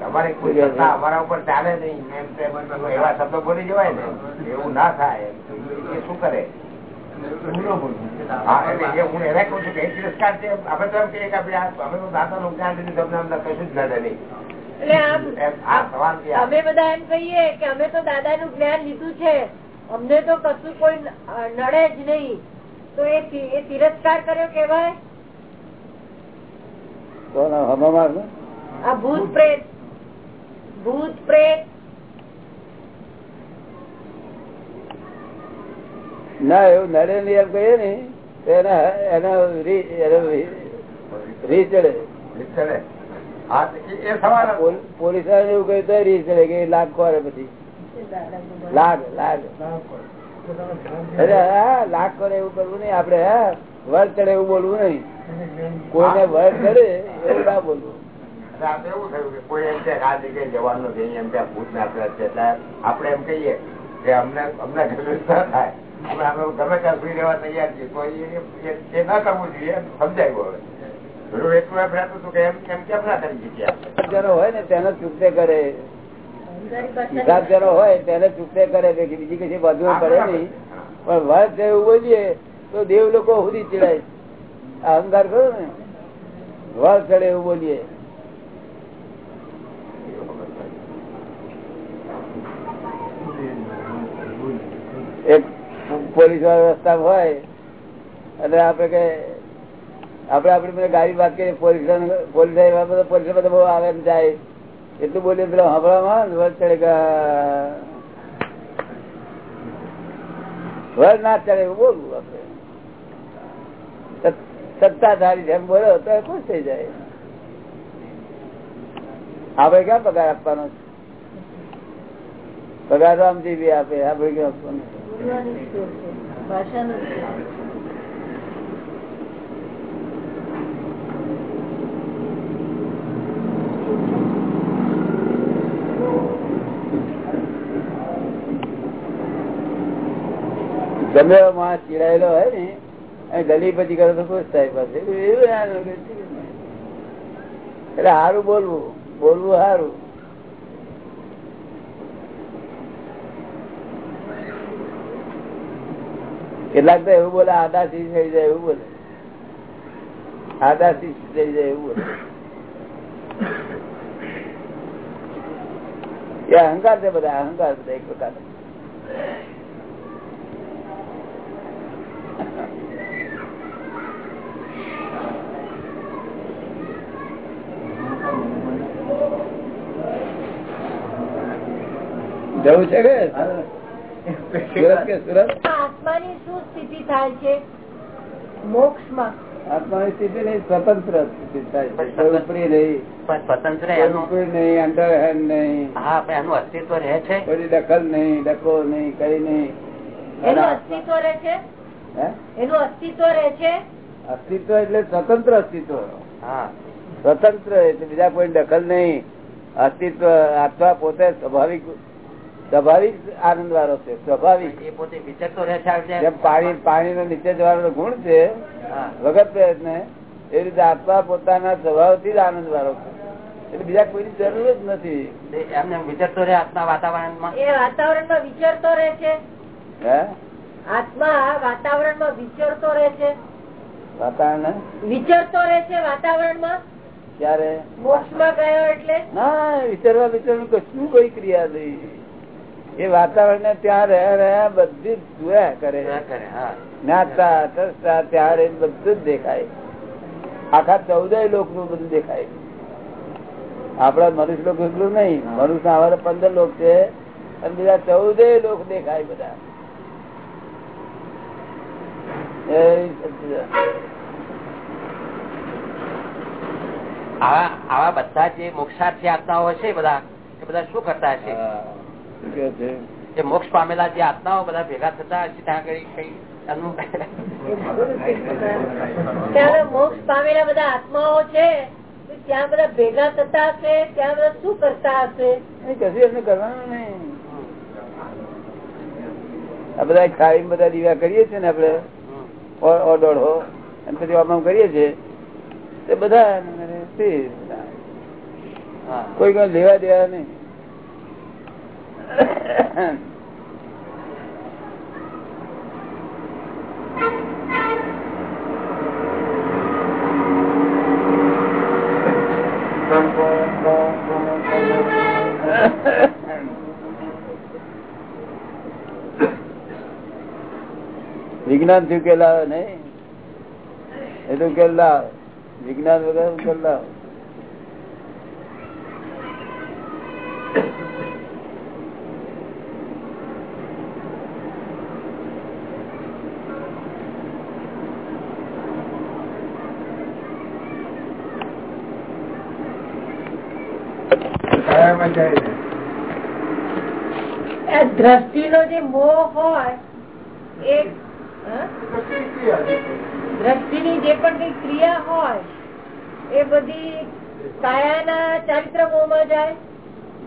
તમારે અમારા ઉપર ચાલે નહીં. એવા શબ્દો બોલી જવાય ને. એવું ના થાય. શું કરે? હા એને કહું છું કે એ તિરસ્કાર છે. તો એમ કહીએ કે આપણે અમે તો દાદાનું જ્ઞાન લીધું, તમને અમને કશું જ નડે નહીં અમે બધા એમ કહીએ કે અમે તો દાદા નું જ્ઞાન લીધું છે. અમને તો કશું કોઈ નડે જ નહીં. તો એ તિરસ્કાર કર્યો કેવાય કોણ આ ભૂત પ્રેત. ભૂત પ્રેત. ના એવું નડે નહીં એમ કહીએ ને. એના એનો એને રી- એને પોલીસ એવું કહ્યું તો રીસ કે લાગ કરે પછી. લાગ લાગ. અરે હા લાગ કરે એવું કરવું નહીં. આપડે હા વર ચડે એવું બોલવું નહીં. કોઈને વર ચડે એવું ના બોલવું. આપડે એવું થયું કે કોઈ એમ કે આ જગ્યાએ જવાનું નથી એમ કે ભૂત નાખ્યા છે. એટલે આપડે એમ કહીએ કે અમને અમને કશું થાય. અમે ગમે ત્યાં સુઈ રહેવા તૈયાર છીએ. તો એ- ના કરવું જોઈએ સમજાયું હવે. હોય ને તેનો ચૂકતે કરે. હિસાબ જેનો હોય તેને ચૂકતે કરે. બીજી કઈ બાજુ પડે નહીં. પણ વાત જેવું બોલીએ તો દેવ લોકો સુધી ચીડાય. અહંકાર કરો ને? વળ ચડે એવું બોલીએ. એક પોલીસ વાળો રસ્તા હોય અને આપડે કે આપડે આપડી બધા ગાડી વાત પોલીસ પોલીસ બધા બહુ આવે જાય એટલું બોલીએ પેલા હમણાં વળ ચડે વર ના ચડે બોલવું આપડે સત્તાધારી જેમ બોલો તો ખુશ થઈ જાય. આપડે ક્યાં પગાર આપવાનો છે? પગાર રામજી આપે આપડે ક્યાં આપવાનો? ગમે માણસ ચીડાયેલો હોય ને ગલી પછી કરો તો ખુશ થાય પાસે. એટલે સારું બોલવું બોલવું સારું કેટલાક તો એવું બોલે આદાસી થઈ જાય, એવું બોલે. આદાસી થઈ જાય, એવું બોલે. એ અહંકાર છે બધા, અહંકાર બધા એક પ્રકાર જવું છે કે? સુરત કે સુરત? આત્માની શું સ્થિતિ થાય છે? મોક્ષમાં. આત્માની સ્થિતિ નહીં સ્વતંત્ર સ્થિતિ થાય ઉપરી નહીં સ્વતંત્ર એનું નહીં અંડરહેન્ડ નહીં. હા એનું અસ્તિત્વ રહે છે? કોઈ દખલ નહીં ડકો નહીં કઈ નહીં. એનું અસ્તિત્વ રહે છે? એનું અસ્તિત્વ રહે છે? અસ્તિત્વ એટલે સ્વતંત્ર અસ્તિત્વ. હા. સ્વતંત્ર એટલે બીજા કોઈ દખલ નહીં. અસ્તિત્વ આત્મા પોતે સ્વાભાવિક સ્વાભાવિક આનંદ વાળો છે સ્વાભાવિક. પાણી રહે છે આ પાણી નો નીચે જવાનો ગુણ છે વગર પ્રયત્ન એ રીતે આત્મા પોતાના સ્વભાવથી જ આનંદ વાળો છે. એટલે બીજા કોઈની જરૂર જ નથી. એમને વિચરતો રહે આત્મા વાતાવરણમાં? એ વાતાવરણમાં વિચરતો રહે છે. હે? આત્મા વાતાવરણમાં વિચરતો રહે છે. વાતાવરણ? વિચરતો રહે છે વાતાવરણમાં? ક્યારે? મોક્ષમાં ગયો એટલે? ના વિચારવા વિચારવાનું કશું કોઈ ક્રિયા નહીં. એ વાતાવરણ ને ત્યાં રહ્યા રહ્યા બધી જ જોયા કરે. જોયા કરે હા. જ્ઞાતા તરસતા ત્યારે બધું જ દેખાય. આખા ચૌદય લોકનું બધું દેખાય. આપડા મનુષ્ય લોક એટલું નહીં. મનુષ્ય અમારે પંદર લોક છે અને બીજા ચૌદય લોક દેખાય બધા. આવા બધા જે મોક્ષાર્થી હોય છે બધા એ બધા શું કરતા છે જે મોક્ષ પામેલા જે આત્માઓ બધા ભેગા થતા હશે ત્યાં આગળ કઈ મોક્ષ પામેલા બધા આત્માઓ છે ત્યાં બધા ભેગા થતા હશે ત્યાં બધા શું કરતા હશે? કશું એમને કરવાનું નહીં. આ બધા ખાઈ બધા દીવા કરીએ છીએ ને આપડે ઓડોડો અને પછી આમ કરીએ છીએ. તે બધા હા. કોઈ કોઈ લેવા દેવા નહીં. વિજ્ઞાનથી ઉકેલા નહીં? એ તો લાવ વિજ્ઞાન વગર ઉકેલા કાયામાં જાય નો જે મોહ હોય એ દ્રષ્ટિ. દ્રષ્ટિની જે પણ કઈ ક્રિયા હોય એ બધી કાયાના ચારિત્ર મોહમાં જાય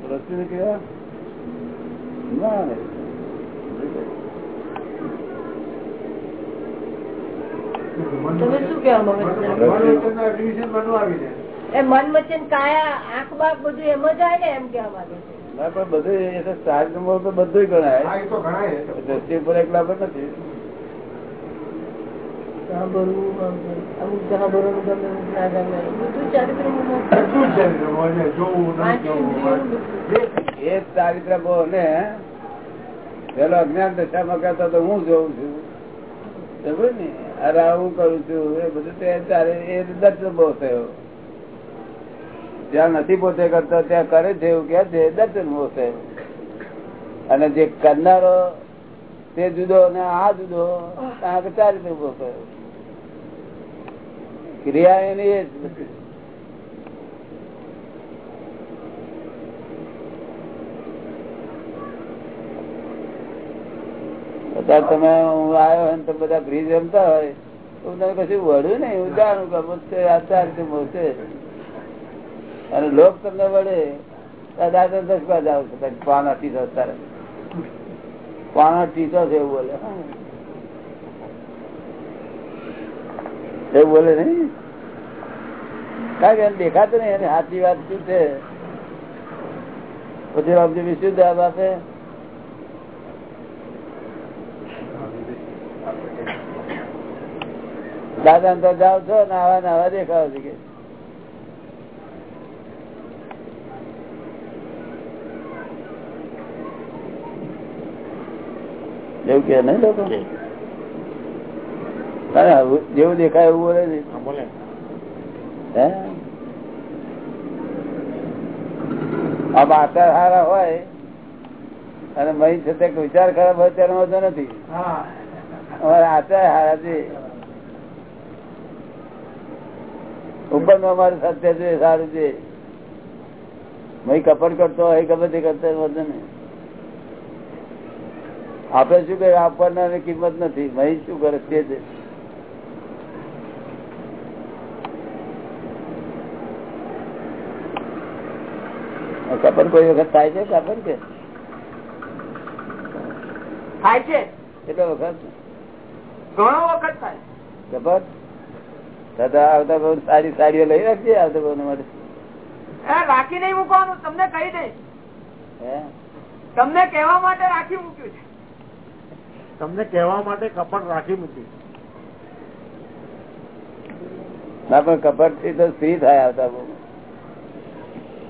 દ્રષ્ટિ કેવા ના રે. તમે શું કહેવા માંગો છો? એ મન વચન કાયા આંખ બાક બધું એમ જ આવે ને એમ કેવા માંગે છે. ના પણ બધું એ તો બધું ગણાય. દ્રષ્ટિ ઉપર એકલા પર નથી. ચારિત્ર બહુ ને પેલો અજ્ઞાન દશામાં કહેતો તો હું જોઉં છું. સમજ ને અરે હું કરું છું. એ બધું તે એ દર્શન બહુ થયો. જ્યાં નથી પોતે કરતો, ત્યાં કરે છે એવું કે છે, દર્શન મોસે અને જે કરનારો તે જુદો અને આ જુદો ચાર રીતે ઊભો કર્યો ક્રિયા એની એ તમે હું આવ્યો હોય તો બધા ફ્રીજ રમતા હોય, તો તમે કશું વળ્યું ને હું જાણું કે આ ચાર રીતે છે. અને લોક તમને વળે દાદા દસ બાદ આવશે પાના ટીસો તારે. પાના ટીસો છે એવું બોલે. એવું બોલે નઈ કારણ કે દેખાતું નહીં, એને સાચી વાત શું છે? પછી રામજી વિશુદ્ધ આપે દાદા ને તો જાઓ છો ને આવા ને આવા દેખાવ છે કે એવું કે નહીં લોકો? જેવું દેખાય એવું બોલે છે. હે આમ આચાર સારા હોય અને મહી છે વિચાર ખરાબ હોય ત્યારે વાંધો નથી. હા. અમારા આચાર સારા છે. ઉપરનું અમારું સત્ય છે સારું છે. મહી કપડ કરતો હોય ગમે તે કરતો વધુ નહીં. આપડે શું કે આપવાના કિંમત નથી. મહી શું કરે? તે જ. કપન કોઈ વખત થાય છે? કપન કે થાય છે. કેટલો વખત? ઘણો વખત થાય. કપન દાદા આવતા બહુ સારી સાડીઓ લઈ રાખજે આવતા બહુ માટે. રાખી નહીં મૂકવાનું. તમને કહી દઈશ. હે? તમને કહેવા માટે રાખી મૂક્યું છે. તમને કહેવા માટે કપટ રાખી મૂકી. ના પણ કપટથી તો સ્ત્રી થાય આવતા બહુ.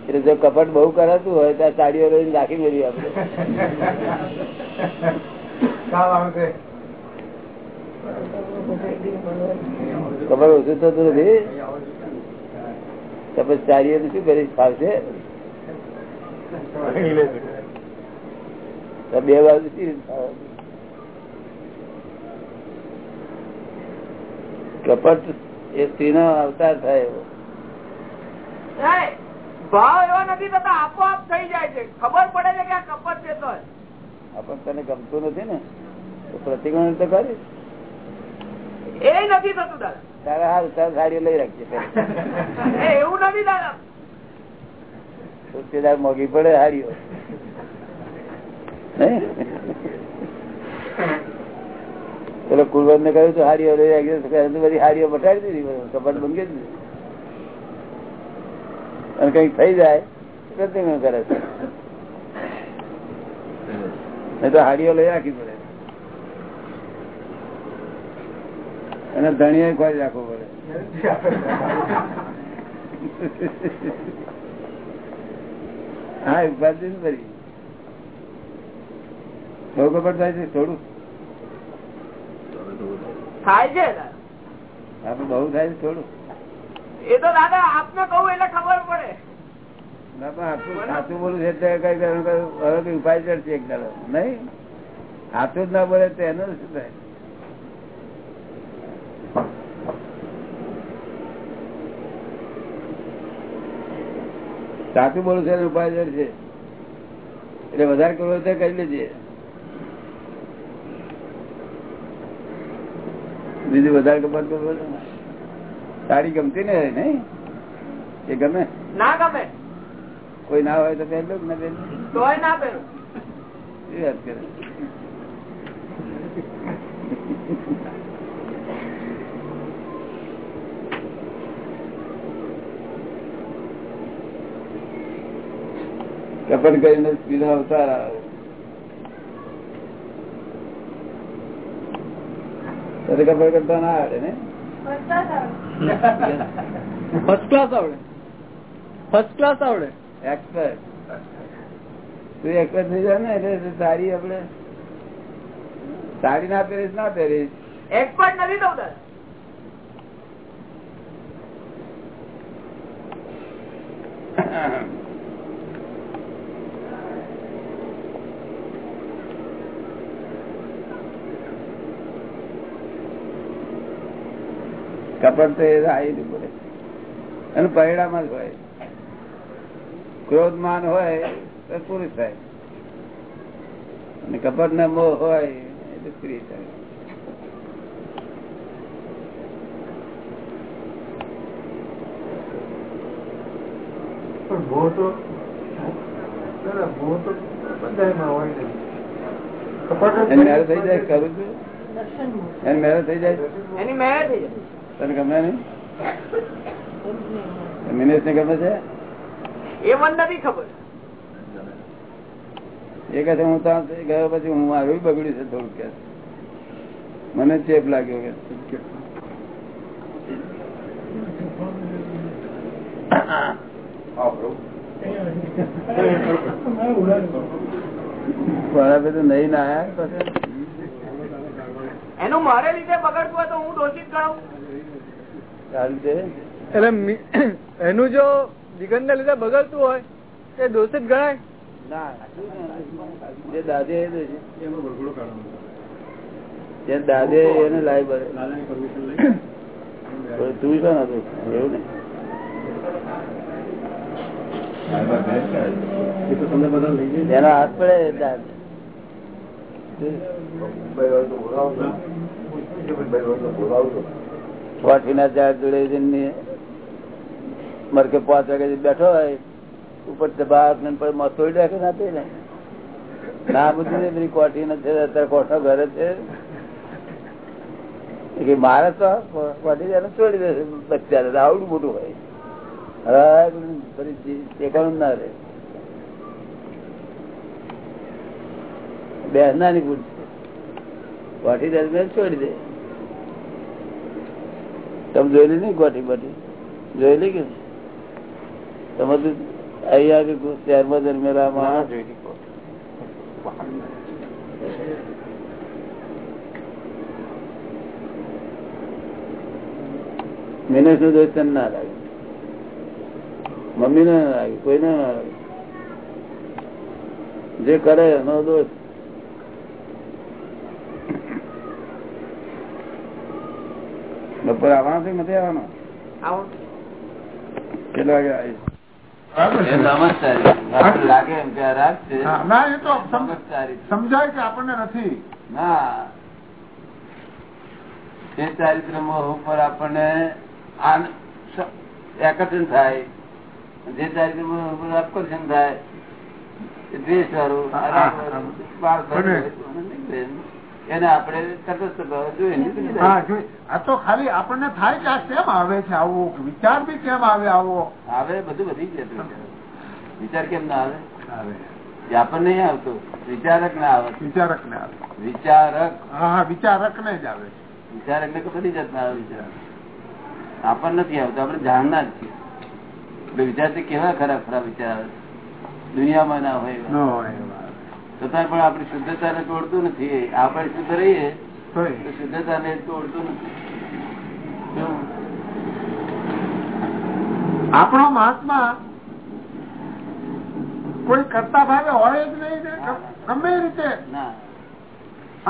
એટલે જો કપટ બહુ કરાતું હોય ત્યાં સાડીઓ લઈને રાખી મેળવી આપડે કપડ ઓછું થતું નથી. તો પછી સાડીઓ શું કરી ફાવશે? તો બે બાજુ શી રીતે ફાવે? કપટ એ સ્ત્રીનો અવતાર થાય એવો. એ, ભાવ એવા નથી થતા આપોઆપ થઈ જાય છે. ખબર પડે છે કે આ કપટ છે તો આપણ તને ગમતું નથી ને? તો પ્રતિક્રમણ તો કરીશ. એ નથી થતું દાદા. તારે હાલ તારે સાડીઓ લઈ રાખજે. (laughs) એવું નથી દાદા. તો તે પડે હાડીઓ. (laughs) પેલો કુલવંત ને કહ્યું તો બધી હારીઓ બટાડી દીધી કપટ કરી દીધી. અને કંઈક થઈ જાય પ્રતિક્રમણ કરે છે. નહીં લઈ રાખી પડે. અને ધણીએ ખોઈ રાખવું પડે. હા, ઉપાધિ થાય છે, થોડું. થાય છે દાદા બહુ થાય છે થોડું. એ તો દાદા આપને કહું એટલે ખબર પડે. સાચું બોલું છે એટલે કઈ ઉપાય ચડશે એક દાડો. નહીં. સાચું જ ના બોલે તો એનું શું થાય? સાચું બોલું છે ઉપાય ચડશે એટલે વધારે કરવો તો કરી લેજે. બીજું વધારે ગમત સાડી ગમતી ને નહીં? એ ગમે? ના ગમે. કોઈ ના હોય તો પહેલો જ ના પહેલું ના એ વાત કરે. કપટ કરીને બીજો અવતાર આવે કપટ કરતા ના આવડે ને ફર્સ્ટ ક્લાસ આવડે. ફર્સ્ટ ક્લાસ આવડે. એક્સપર્ટ તું એક્સપર્ટ થઈ જાય ને એટલે સારી આપડે સારી ના પહેરીશ ના પહેરીશ. એક્સપર્ટ નથી તો બધા (coughs) કપટ તો એ આવી પડે. એનું પરિણામ જ હોય. ક્રોધમાન હોય તો પુરુષ થાય. અને કપટ ને મોહ હોય એટલે સ્ત્રી થાય. પણ ભો તો તો હોય. કપટ મેરેજ થઈ જાય કરું છું એની મેરેજ થઈ જાય? એની મેરેજ થઈ જાય. તને ગમે નઈ મિનેશ ને ગમે છે? એ મને નથી ખબર. એ કહે હું ત્યાં ગયો પછી હું આવ્યું બગડ્યું છે થોડું કે. મને ચેપ લાગ્યો કે. નહીં ના આયા પછી. એનું મારે લીધે બગડતું હોય તો હું દોષિત ગણાવું? એટલે (clears throat) એનું જો દિગંત લીધે બગડતું હોય એ દોષિત ગણાય? ના દાદે એને લાઈ. બરે તું શું એવું નહીં એનો હાથ પડે ના બેઠો હોય, ઉપર દબાવ ને પર રાખે ના તે ને. ના બધું ને બધી કોઠી નથી અત્યારે કોઠો ઘરે છે. મારે તો કોઠી એને છોડી દે આવડું મોટું હોય. હવે ના ટેકાણું રહે ભૂલ છે ગોઠી દરમિયાન છોડી દે. તમે જોયેલી નહીં કોઠી બટી જોયેલી કે તમારું અહીંયા કે શહેરમાં દરમિયાન માણસ શું જોયું? તને ના લાગે. મમ્મી ને ના લાગે કોઈ ના લાગે. જે કરે એનો દોષ. બપોર આવવાનો છે નથી આવવાનો? કેટલા વાગે આવી. સમજાય કે આપણને નથી. ના. એ ચારિત્ર ઉપર આપણને આકર્ષણ થાય. જે ચારિત્ર ઉપર આકર્ષણ થાય. એ દ્વેષ વાળું એને આપણે તટસ્થ ભાવે જોઈએ આ તો ખાલી આપણને થાય કે આ કેમ આવે છે આવો? વિચાર બી કેમ આવે આવો? આવે બધું બધી જતું વિચાર કેમ ના આવે? આવે. આપણને નહીં આવતો વિચારક ના આવે. વિચારક ને આવે. વિચારક. હા હા વિચારક ને જ આવે વિચારક ને તો બધી જાતના આવે વિચાર આપણને નથી આવતો આપણે જાણના જ છીએ. એટલે વિચારથી કેવા ખરા ખરા વિચાર. દુનિયામાં ના હોય છતાં પણ આપણી શુદ્ધતાને તોડતું નથી. આપણે શુદ્ધ રહીએ તો શુદ્ધતાને તોડતું નથી. આપણો મહાત્મા કોઈ કરતા ભાવે હોય જ નહીં ગમે રીતે. ના.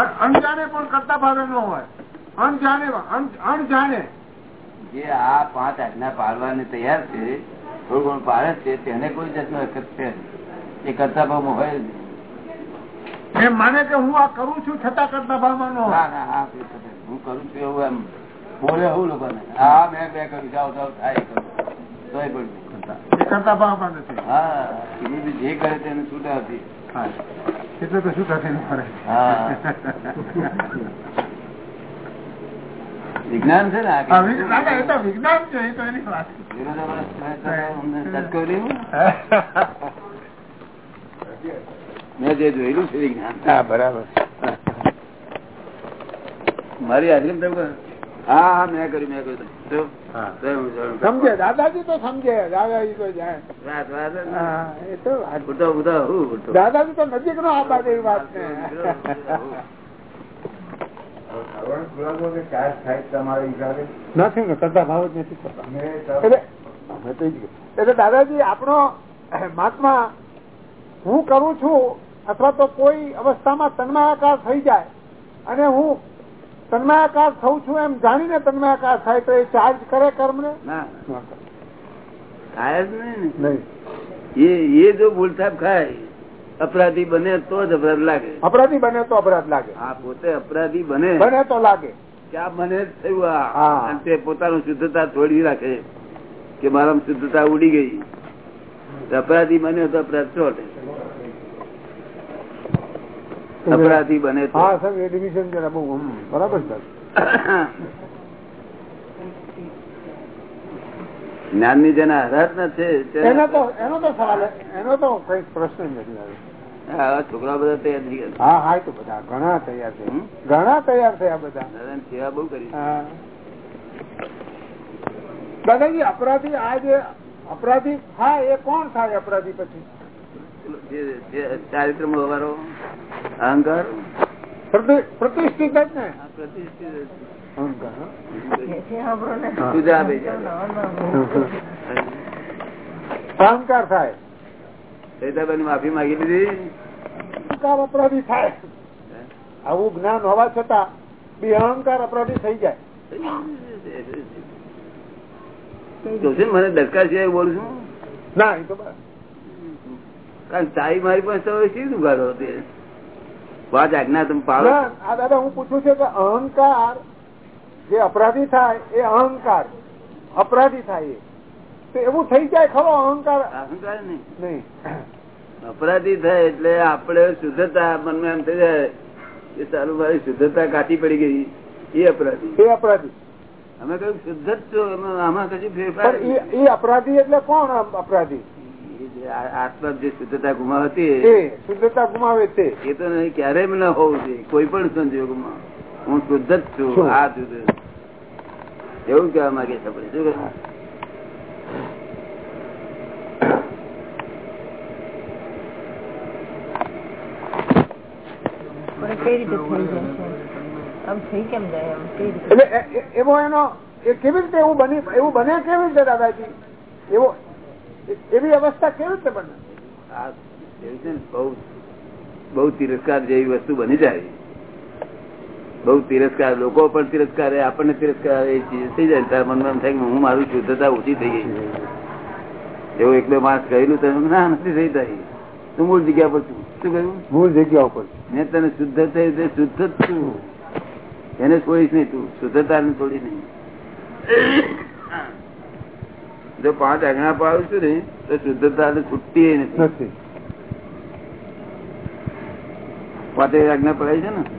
અણજાણે પણ કરતા ભાવે ન હોય. અણજાણે અણ- અણજાણે. જે આ પાંચ આજ્ઞા પાડવાની તૈયાર છે થોડું ઘણું પાળે છે તેને કોઈ જાતનો હરકત છે એ કરતા ભાવમાં હોય જ નહીં. એમ માને કે હું આ કરું છું છતાં કરતા ભાવમાં ન ના હોય ના આ કોઈ થતું નથી. હું કરું છું એવું એમ. બોલે હું લોકોને. હા મેં બે કર્યું જાઓ જાઓ થાય કરું. તોય પણ કરતા. ભાવમાં નથી. હા જે કરે તેને છૂટ હતી એટલે તો ફરે વિજ્ઞાન છે ને વિજ્ઞાન- એ તો છે એ તો એની વાત વિરોધાભાસ અમને લેવું? (laughs) મેં જે જોયેલું છે વિજ્ઞાન હા બરાબર. મારી હાજરી તમે હા હા મેં કર્યું મેં કર્યું. સમજે દાદાજી તો સમજે દાદાજી તો જાય. એ તો. દાદાજી તો નજીક નો આપા એ વાત નથી કરતા ભાવ જ નથી કહીએ. એટલે દાદાજી આપણો મહાત્મા હું કરું છું અથવા તો કોઈ અવસ્થામાં તન્માયાકાર થઈ જાય અને હું તન્માયાકાર થઉં છું એમ જાણીને તન્માયાકાર થાય તો એ ચાર્જ કરે કર્મ ને. ખાય જ નહીં એ જો ભૂલથાપ ખાય અપરાધી બને તો જ અપરાધ લાગે. અપરાધી બને તો અપરાધ લાગે. આ પોતે અપરાધી બને. બને તો લાગે. કે આ મને થયું અને તે પોતાનું શુદ્ધતા છોડી રાખે કે મારા શુદ્ધતા ઉડી ગઈ. અપરાધી બને તો અપરાધ ચોટે. અપરાધી બને હા સર એ ડિવિઝન જરા બહુ બરાબર સર જ્ઞાનની જેના આધાર નથી તેને- એનો તો એનો તો સવાલ એનો તો કઈ પ્રશ્ન નથી આવે. છોકરા બધા તૈયાર થઈ ગયા. હા હા તો બધા ઘણા તૈયાર થયા ઘણા તૈયાર થયા બધા. સેવા બહુ કરી. દાદાજી અપરાધી આ જે અપરાધી હા એ કોણ થાય અપરાધી પછી? જે- વ્યવહારો અહંકાર. પ્રતિષ્ઠિત જ ને? પ્રતિષ્ઠિત. અહંકાર થાય. સૈતાબેન માફી માંગી લીધી. અહંકાર અપરાધી થાય. આવું જ્ઞાન હોવા છતાં બી અહંકાર અપરાધી થઈ જાય. મને દરકાર છે બોલું છું? ના એ તો બરાબર. કારણ કે તારી મારી પાસે શી ઉગાડો તે પાંચ આજ્ઞા તમે પાડો આ દાદા હું પૂછું છું કે અહંકાર જે અપરાધી થાય એ અહંકાર અપરાધી થાય તો એવું થઈ જાય ખરો અહંકાર? અહંકાર નહીં. નહીં. અપરાધી થાય એટલે આપણે શુદ્ધતા મનમાં એમ થઈ જાય કે સારું મારી શુદ્ધતા કાઢી પડી ગઈ. એ અપરાધી. એ અપરાધી. અમે કહ્યું શુદ્ધ જ છો આમાં કશું ફેરફાર એ- અપરાધી એટલે કોણ અપરાધી? આત્મા જે શુદ્ધતા ગુમાવતી એ શુદ્ધતા ગુમાવે છે એ તો નહીં ક્યારેય ન હોવું જોઈએ. કોઈ પણ સંજોગમાં હું શુદ્ધ જ છું આ શુદ્ધ એવું કેવા માંગે છે આપણે. શું કેવી રીતે એવું બની એવું બને કેવી રીતે દાદાજી? એવો એવી અવસ્થા કેવી રીતે બને? બહુ બહુ તિરસ્કાર જેવી વસ્તુ બની જાય. બહુ તિરસ્કાર લોકો પણ તિરસ્કાર આપણને તિરસ્કાર એ ચીજ થઈ જાય તારા મનમાં એમ થાય કે હું મારું શુદ્ધતા ઓછી થઈ ગઈ. એવું એક બે માણસ કહેલું તમે ના નથી થઈ થઈ તું મૂળ જગ્યા પર છું. શું કહ્યું? મૂળ જગ્યા ઉપર. મેં તને શુદ્ધ થઈ તે શુદ્ધ જ છું. એને છોડીશ નહીં તું. શુદ્ધતા ને છોડી નહીં. જો પાંચ આજ્ઞા પાડું છું ને તો શુદ્ધતા છૂટતી નથી. પાંચ આજ્ઞા પડાય છે ને?